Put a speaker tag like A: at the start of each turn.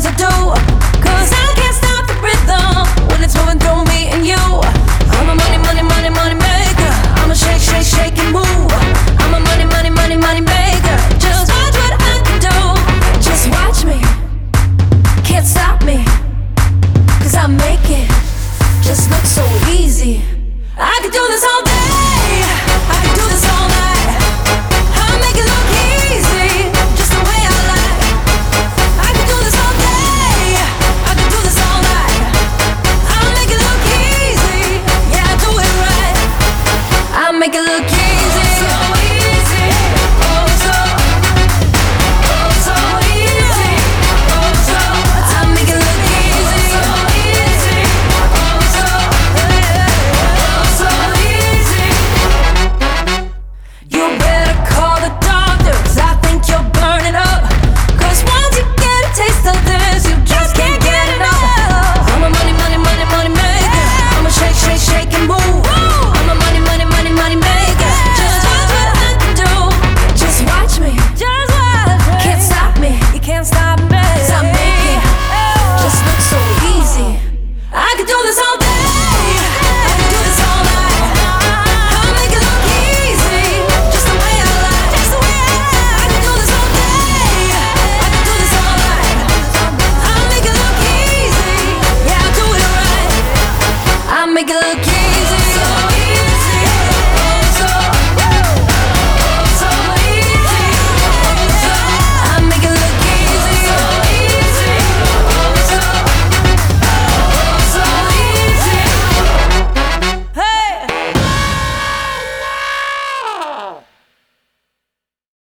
A: I. Cause I can't stop the rhythm when it's moving through me and you. I'm a money, money, money, money maker. I'm a shake, shake, shake and move. I'm a money, money, money, money maker. Just watch what I can do. Just watch me. Can't stop me. Cause I make it just so easy. I could do this all day. I make it look easy. good.